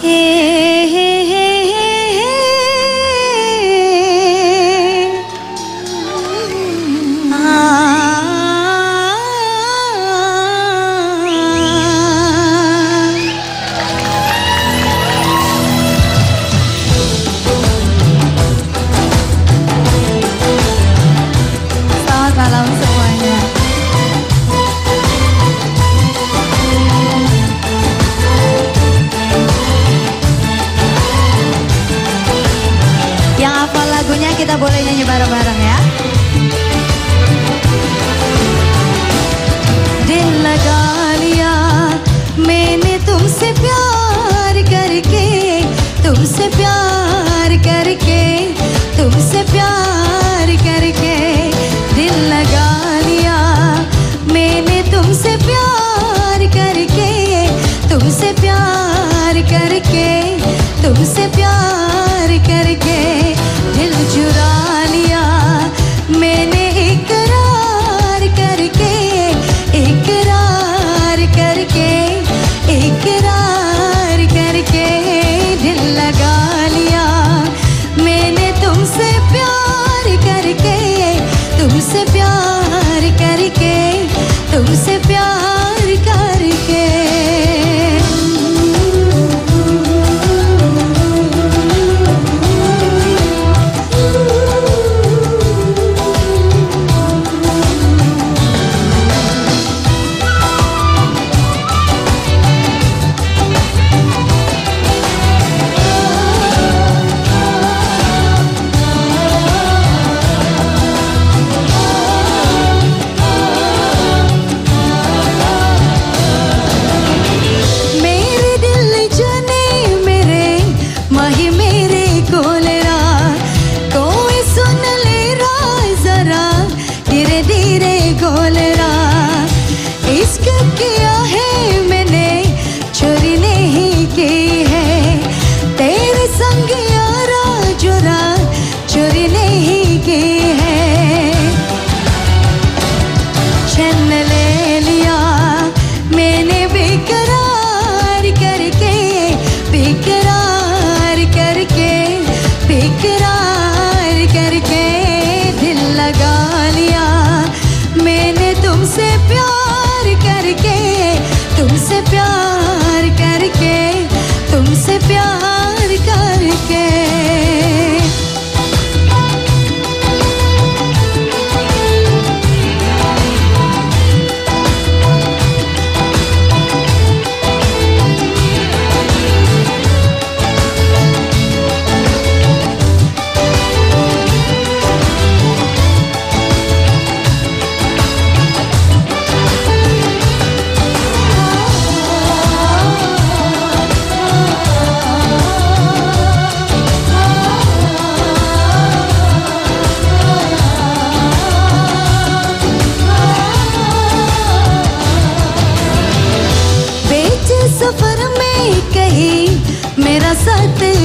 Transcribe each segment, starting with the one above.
here. kita boleh nyanyi bareng-bareng ya. करके तो तुमसे प्यार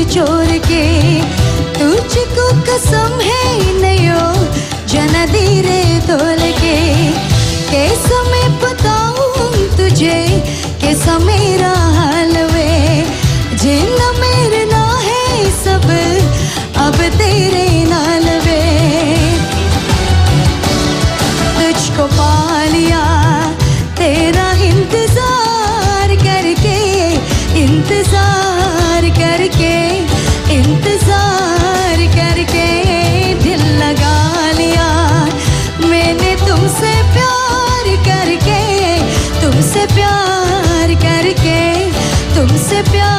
चोर के। तुझको कसम है नयो, जना धीरे तोल के। कैसा मैं बताऊँ तुझे, कैसा मेरा हाल वे। जिन मेरे ना है सब, अब तेरे c'est bien